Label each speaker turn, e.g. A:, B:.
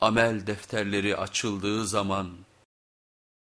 A: amel defterleri açıldığı zaman